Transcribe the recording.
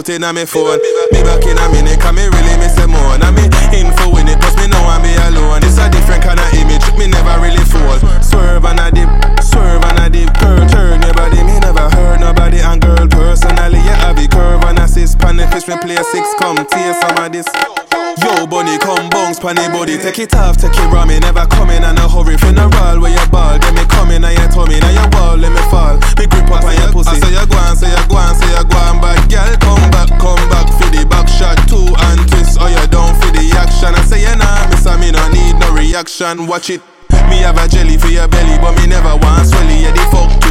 put in on me phone. Me back in a minute, cause me really miss a more. Now me info in it, plus me know I'm be alone. It's a different kind of image, me never really fall. Swerve and a dip, swerve and a dip. Girl, turn your body, me never hurt nobody. And girl, personally, yeah, I be curve and assist. Pan fish, me play a six, come tear some of this. Yo, bunny, come bounce, panny body. Take it off, take it raw, me never coming in Watch it. Me have a jelly for your belly, but me never want swelly. Yeah, the fuck